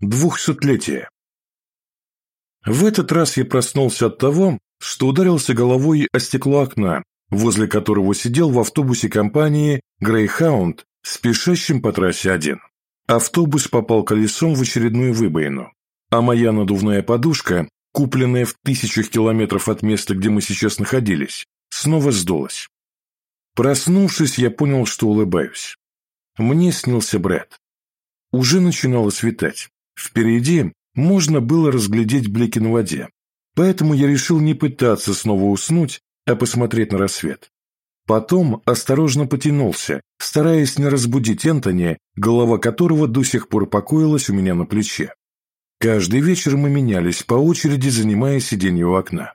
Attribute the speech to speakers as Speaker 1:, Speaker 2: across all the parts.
Speaker 1: Двухсотлетие. В этот раз я проснулся от того, что ударился головой о стекло окна, возле которого сидел в автобусе компании Greyhound, спешащим по трассе 1. Автобус попал колесом в очередную выбоину, а моя надувная подушка, купленная в тысячах километров от места, где мы сейчас находились, снова сдулась. Проснувшись, я понял, что улыбаюсь. Мне снился Брэд. Уже начинало светать. Впереди можно было разглядеть блики на воде, поэтому я решил не пытаться снова уснуть, а посмотреть на рассвет. Потом осторожно потянулся, стараясь не разбудить Энтони, голова которого до сих пор покоилась у меня на плече. Каждый вечер мы менялись, по очереди занимая сиденье у окна.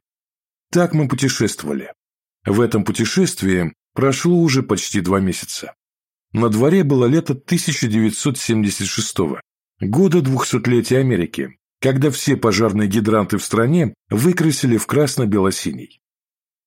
Speaker 1: Так мы путешествовали. В этом путешествии прошло уже почти два месяца. На дворе было лето 1976 года двухсотлетия Америки, когда все пожарные гидранты в стране выкрасили в красно-бело-синий.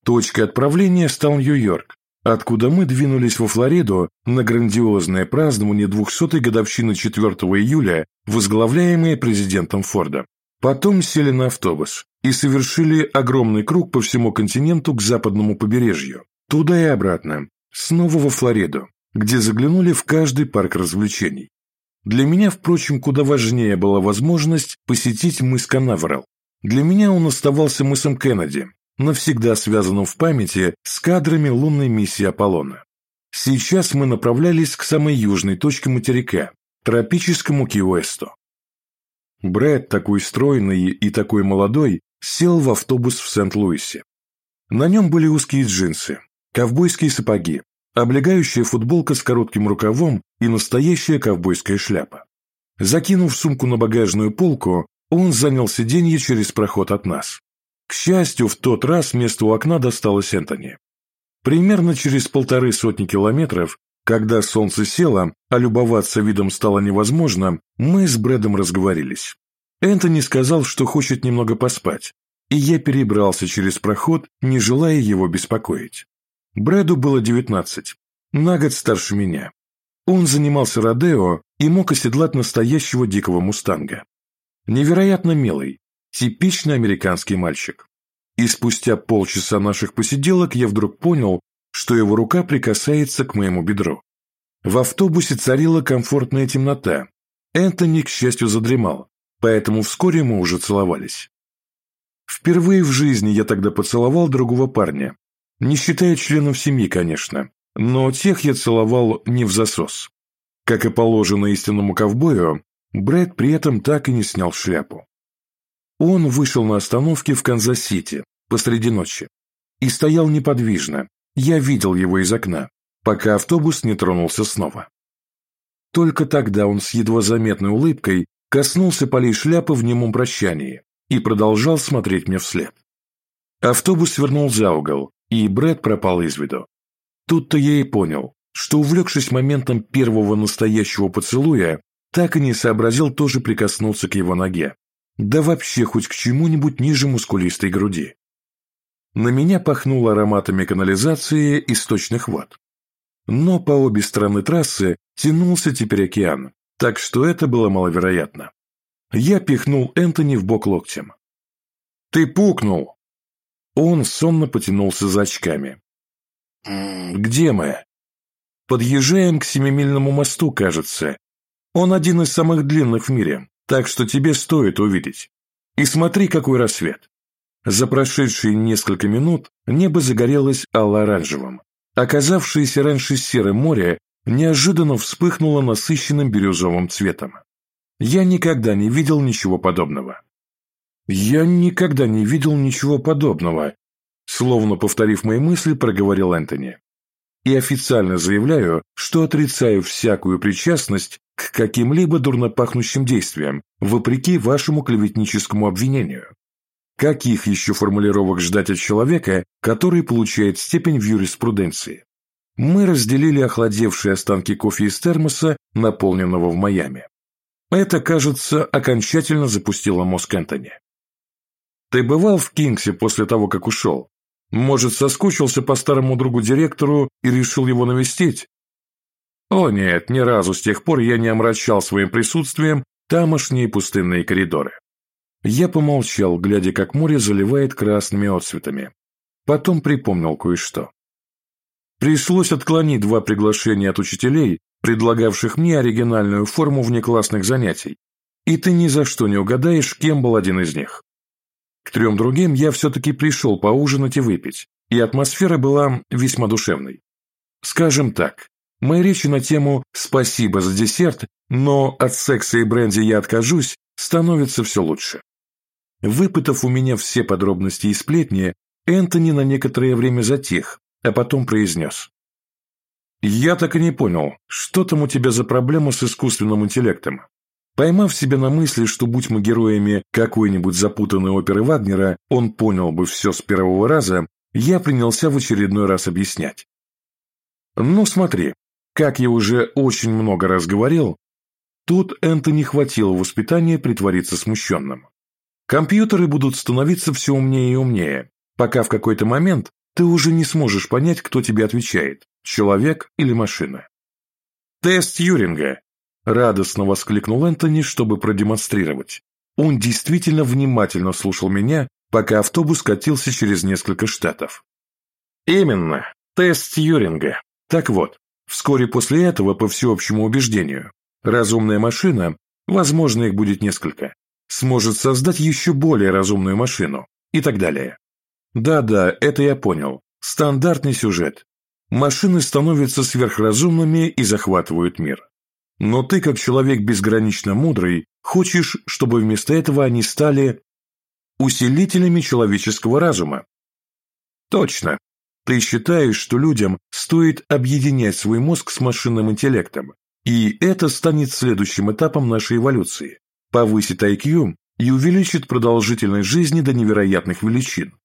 Speaker 1: Точкой отправления стал Нью-Йорк, откуда мы двинулись во Флориду на грандиозное празднование 200-й годовщины 4 июля, возглавляемое президентом Фордом. Потом сели на автобус и совершили огромный круг по всему континенту к западному побережью, туда и обратно, снова во Флориду, где заглянули в каждый парк развлечений. Для меня, впрочем, куда важнее была возможность посетить мыс Канаверал. Для меня он оставался мысом Кеннеди, навсегда связанным в памяти с кадрами лунной миссии Аполлона. Сейчас мы направлялись к самой южной точке материка, тропическому Ки-Уэсту. Брэд, такой стройный и такой молодой, сел в автобус в Сент-Луисе. На нем были узкие джинсы, ковбойские сапоги, облегающая футболка с коротким рукавом и настоящая ковбойская шляпа. Закинув сумку на багажную полку, он занял сиденье через проход от нас. К счастью, в тот раз место у окна досталось Энтони. Примерно через полторы сотни километров, когда солнце село, а любоваться видом стало невозможно, мы с Брэдом разговорились. Энтони сказал, что хочет немного поспать, и я перебрался через проход, не желая его беспокоить. Брэду было 19, на год старше меня. Он занимался родео и мог оседлать настоящего дикого мустанга. Невероятно милый, типичный американский мальчик. И спустя полчаса наших посиделок я вдруг понял, что его рука прикасается к моему бедру. В автобусе царила комфортная темнота. Энтони, к счастью, задремал, поэтому вскоре мы уже целовались. Впервые в жизни я тогда поцеловал другого парня, не считая членов семьи, конечно, но тех я целовал не в засос. Как и положено истинному ковбою, Брэд при этом так и не снял шляпу. Он вышел на остановке в Канзас-Сити посреди ночи и стоял неподвижно, я видел его из окна, пока автобус не тронулся снова. Только тогда он с едва заметной улыбкой коснулся полей шляпы в немом прощании и продолжал смотреть мне вслед. Автобус свернул за угол, и Брэд пропал из виду. Тут-то я и понял, что, увлекшись моментом первого настоящего поцелуя, так и не сообразил тоже прикоснуться к его ноге. Да вообще хоть к чему-нибудь ниже мускулистой груди. На меня пахнуло ароматами канализации и сточных вод. Но по обе стороны трассы тянулся теперь океан, так что это было маловероятно. Я пихнул Энтони в бок локтем. «Ты пукнул!» Он сонно потянулся за очками. «Где мы?» «Подъезжаем к Семимильному мосту, кажется. Он один из самых длинных в мире, так что тебе стоит увидеть. И смотри, какой рассвет!» За прошедшие несколько минут небо загорелось алло-оранжевым. Оказавшееся раньше серое море неожиданно вспыхнуло насыщенным бирюзовым цветом. Я никогда не видел ничего подобного. «Я никогда не видел ничего подобного», словно повторив мои мысли, проговорил Энтони. «И официально заявляю, что отрицаю всякую причастность к каким-либо дурнопахнущим действиям, вопреки вашему клеветническому обвинению. Каких еще формулировок ждать от человека, который получает степень в юриспруденции? Мы разделили охладевшие останки кофе из термоса, наполненного в Майами. Это, кажется, окончательно запустило мозг Энтони. Ты бывал в Кингсе после того, как ушел? Может, соскучился по старому другу-директору и решил его навестить? О нет, ни разу с тех пор я не омрачал своим присутствием тамошние пустынные коридоры. Я помолчал, глядя, как море заливает красными отцветами. Потом припомнил кое-что. Пришлось отклонить два приглашения от учителей, предлагавших мне оригинальную форму внеклассных занятий, и ты ни за что не угадаешь, кем был один из них. К трем другим я все-таки пришел поужинать и выпить, и атмосфера была весьма душевной. Скажем так, мои речи на тему «спасибо за десерт, но от секса и бренди я откажусь» становится все лучше. Выпытав у меня все подробности и сплетни, Энтони на некоторое время затих, а потом произнес. «Я так и не понял, что там у тебя за проблема с искусственным интеллектом? Поймав себя на мысли, что будь мы героями какой-нибудь запутанной оперы Вагнера, он понял бы все с первого раза, я принялся в очередной раз объяснять. Ну смотри, как я уже очень много раз говорил, тут Энтони хватило воспитания притвориться смущенным. Компьютеры будут становиться все умнее и умнее, пока в какой-то момент ты уже не сможешь понять, кто тебе отвечает, человек или машина. Тест Юринга, Радостно воскликнул Энтони, чтобы продемонстрировать. Он действительно внимательно слушал меня, пока автобус катился через несколько штатов. Именно, тест Тьюринга. Так вот, вскоре после этого, по всеобщему убеждению, разумная машина, возможно, их будет несколько, сможет создать еще более разумную машину и так далее. Да-да, это я понял. Стандартный сюжет. Машины становятся сверхразумными и захватывают мир. Но ты, как человек безгранично мудрый, хочешь, чтобы вместо этого они стали усилителями человеческого разума. Точно. Ты считаешь, что людям стоит объединять свой мозг с машинным интеллектом, и это станет следующим этапом нашей эволюции, повысит IQ и увеличит продолжительность жизни до невероятных величин,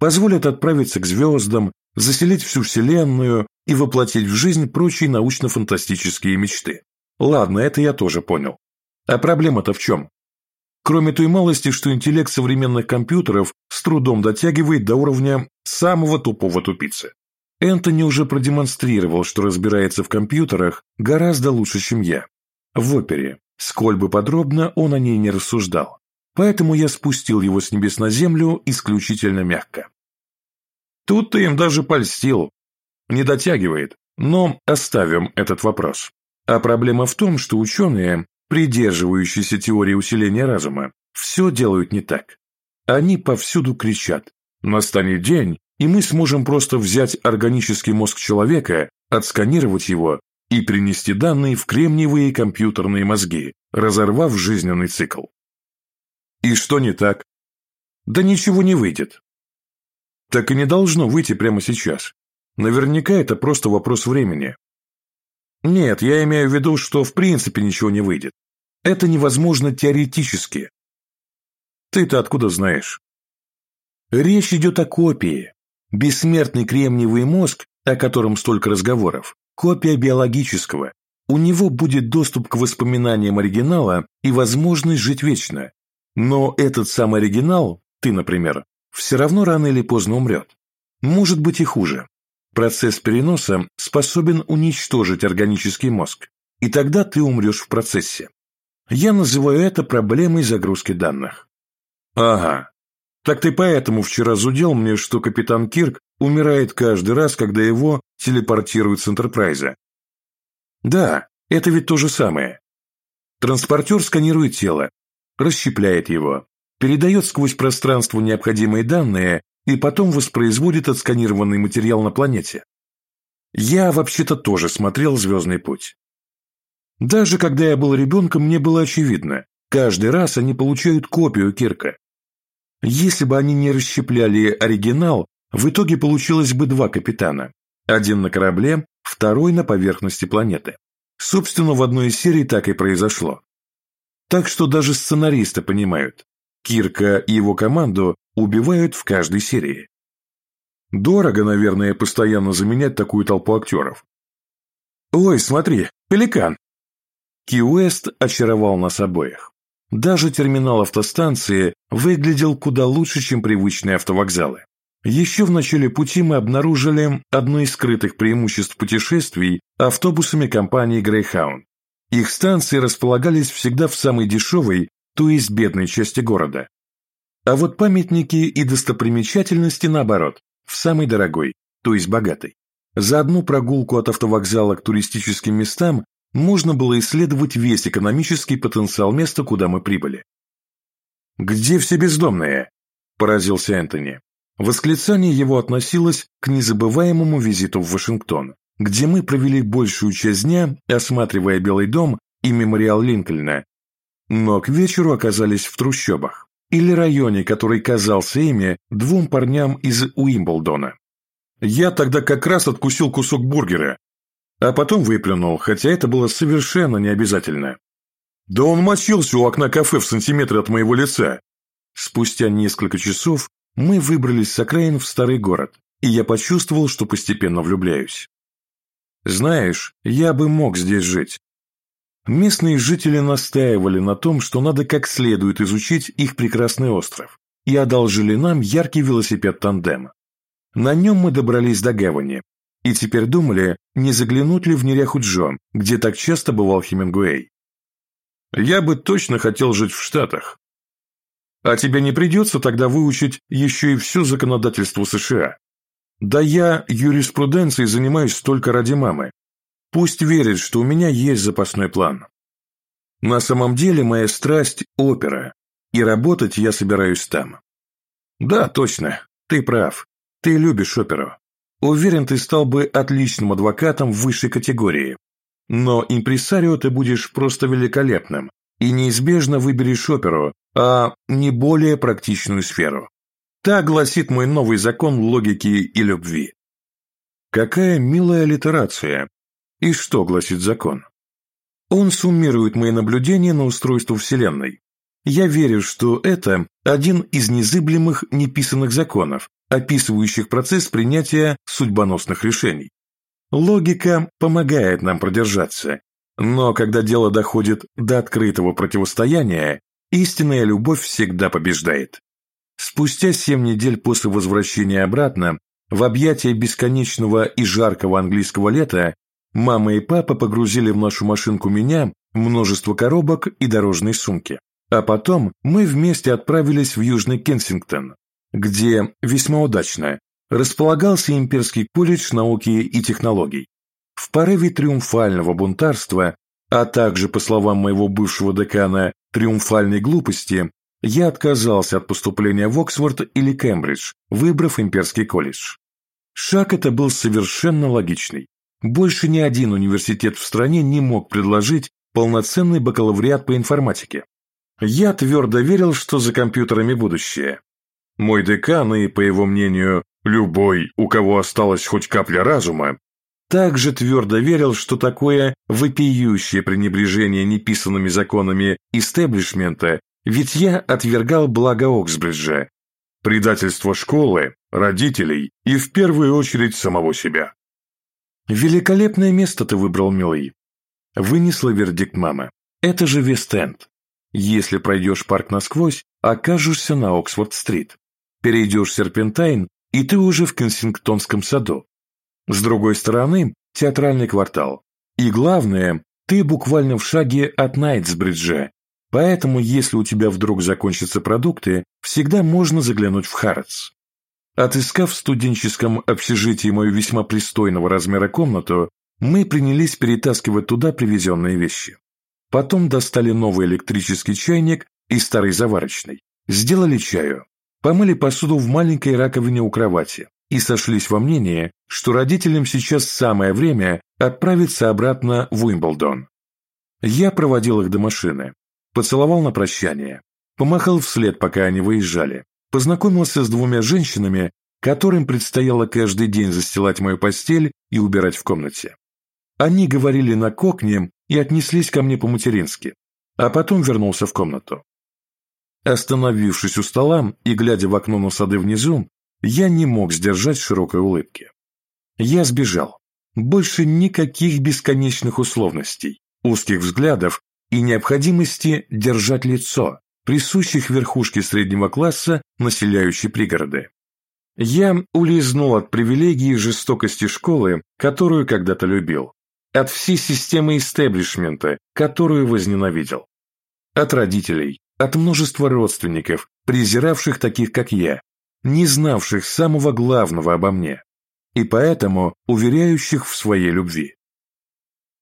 Speaker 1: позволит отправиться к звездам, заселить всю Вселенную и воплотить в жизнь прочие научно-фантастические мечты. Ладно, это я тоже понял. А проблема-то в чем? Кроме той малости, что интеллект современных компьютеров с трудом дотягивает до уровня самого тупого тупицы. Энтони уже продемонстрировал, что разбирается в компьютерах гораздо лучше, чем я. В опере, сколь бы подробно он о ней не рассуждал. Поэтому я спустил его с небес на землю исключительно мягко. Тут ты им даже польстил. Не дотягивает, но оставим этот вопрос. А проблема в том, что ученые, придерживающиеся теории усиления разума, все делают не так. Они повсюду кричат «Настанет день, и мы сможем просто взять органический мозг человека, отсканировать его и принести данные в кремниевые компьютерные мозги, разорвав жизненный цикл». И что не так? Да ничего не выйдет. Так и не должно выйти прямо сейчас. Наверняка это просто вопрос времени. Нет, я имею в виду, что в принципе ничего не выйдет. Это невозможно теоретически. Ты-то откуда знаешь? Речь идет о копии. Бессмертный кремниевый мозг, о котором столько разговоров, копия биологического. У него будет доступ к воспоминаниям оригинала и возможность жить вечно. Но этот самый оригинал, ты, например, все равно рано или поздно умрет. Может быть и хуже. Процесс переноса способен уничтожить органический мозг, и тогда ты умрешь в процессе. Я называю это проблемой загрузки данных. Ага. Так ты поэтому вчера зудел мне, что капитан Кирк умирает каждый раз, когда его телепортируют с Энтерпрайза. Да, это ведь то же самое. Транспортер сканирует тело, расщепляет его, передает сквозь пространство необходимые данные и потом воспроизводит отсканированный материал на планете. Я вообще-то тоже смотрел «Звездный путь». Даже когда я был ребенком, мне было очевидно, каждый раз они получают копию Кирка. Если бы они не расщепляли оригинал, в итоге получилось бы два капитана. Один на корабле, второй на поверхности планеты. Собственно, в одной из серий так и произошло. Так что даже сценаристы понимают, Кирка и его команду убивают в каждой серии. Дорого, наверное, постоянно заменять такую толпу актеров. «Ой, смотри, пеликан!» Ки-Уэст очаровал нас обоих. Даже терминал автостанции выглядел куда лучше, чем привычные автовокзалы. Еще в начале пути мы обнаружили одно из скрытых преимуществ путешествий автобусами компании Greyhound. Их станции располагались всегда в самой дешевой, то есть бедной части города. А вот памятники и достопримечательности, наоборот, в самой дорогой, то есть богатой. За одну прогулку от автовокзала к туристическим местам можно было исследовать весь экономический потенциал места, куда мы прибыли. «Где все бездомные?» – поразился Энтони. Восклицание его относилось к незабываемому визиту в Вашингтон, где мы провели большую часть дня, осматривая Белый дом и мемориал Линкольна, но к вечеру оказались в трущобах или районе, который казался ими двум парням из Уимблдона. Я тогда как раз откусил кусок бургера, а потом выплюнул, хотя это было совершенно не обязательно. Да он мочился у окна кафе в сантиметре от моего лица. Спустя несколько часов мы выбрались с окраин в старый город, и я почувствовал, что постепенно влюбляюсь. Знаешь, я бы мог здесь жить. Местные жители настаивали на том, что надо как следует изучить их прекрасный остров, и одолжили нам яркий велосипед-тандем. На нем мы добрались до гавани, и теперь думали, не заглянуть ли в неряху Джо, где так часто бывал Хемингуэй. Я бы точно хотел жить в Штатах. А тебе не придется тогда выучить еще и все законодательство США. Да я юриспруденцией занимаюсь только ради мамы. Пусть верит, что у меня есть запасной план. На самом деле моя страсть – опера, и работать я собираюсь там. Да, точно, ты прав. Ты любишь оперу. Уверен, ты стал бы отличным адвокатом высшей категории. Но импресарио ты будешь просто великолепным и неизбежно выберешь оперу, а не более практичную сферу. Так гласит мой новый закон логики и любви. Какая милая литерация. И что гласит закон? Он суммирует мои наблюдения на устройство Вселенной. Я верю, что это один из незыблемых неписанных законов, описывающих процесс принятия судьбоносных решений. Логика помогает нам продержаться, но когда дело доходит до открытого противостояния, истинная любовь всегда побеждает. Спустя семь недель после возвращения обратно, в объятия бесконечного и жаркого английского лета, мама и папа погрузили в нашу машинку меня, множество коробок и дорожные сумки. А потом мы вместе отправились в Южный Кенсингтон, где, весьма удачно, располагался имперский колледж науки и технологий. В порыве триумфального бунтарства, а также, по словам моего бывшего декана, триумфальной глупости, я отказался от поступления в Оксфорд или Кембридж, выбрав имперский колледж. Шаг это был совершенно логичный. Больше ни один университет в стране не мог предложить полноценный бакалавриат по информатике. Я твердо верил, что за компьютерами будущее. Мой декан и, по его мнению, любой, у кого осталась хоть капля разума, также твердо верил, что такое вопиющее пренебрежение неписанными законами истеблишмента, ведь я отвергал благо Оксбриджа, предательство школы, родителей и в первую очередь самого себя. «Великолепное место ты выбрал, милый», — вынесла вердикт мама. «Это же Вест-Энд. Если пройдешь парк насквозь, окажешься на Оксфорд-стрит. Перейдешь Серпентайн, и ты уже в Кенсингтонском саду. С другой стороны – театральный квартал. И главное, ты буквально в шаге от Найтсбриджа, поэтому если у тебя вдруг закончатся продукты, всегда можно заглянуть в Харатс. Отыскав в студенческом общежитии мою весьма пристойного размера комнату, мы принялись перетаскивать туда привезенные вещи. Потом достали новый электрический чайник и старый заварочный. Сделали чаю. Помыли посуду в маленькой раковине у кровати и сошлись во мнении, что родителям сейчас самое время отправиться обратно в Уимблдон. Я проводил их до машины, поцеловал на прощание, помахал вслед, пока они выезжали, познакомился с двумя женщинами, которым предстояло каждый день застилать мою постель и убирать в комнате. Они говорили на кокне и отнеслись ко мне по-матерински, а потом вернулся в комнату. Остановившись у стола и глядя в окно на сады внизу, я не мог сдержать широкой улыбки. Я сбежал. Больше никаких бесконечных условностей, узких взглядов и необходимости держать лицо, присущих верхушке среднего класса, населяющей пригороды. Я улизнул от привилегии жестокости школы, которую когда-то любил, от всей системы истеблишмента, которую возненавидел. От родителей, от множества родственников, презиравших таких, как я, не знавших самого главного обо мне, и поэтому уверяющих в своей любви.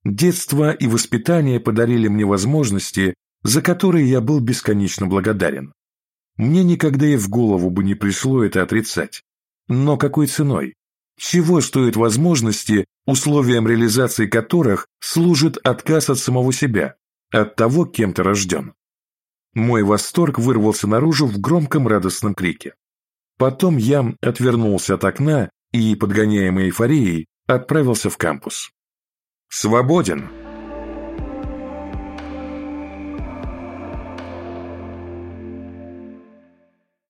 Speaker 1: Детство и воспитание подарили мне возможности, за которые я был бесконечно благодарен. Мне никогда и в голову бы не пришло это отрицать. Но какой ценой? Чего стоят возможности, условием реализации которых служит отказ от самого себя, от того, кем ты рожден? Мой восторг вырвался наружу в громком радостном крике. Потом я отвернулся от окна и, подгоняемый эйфорией, отправился в кампус. «Свободен!»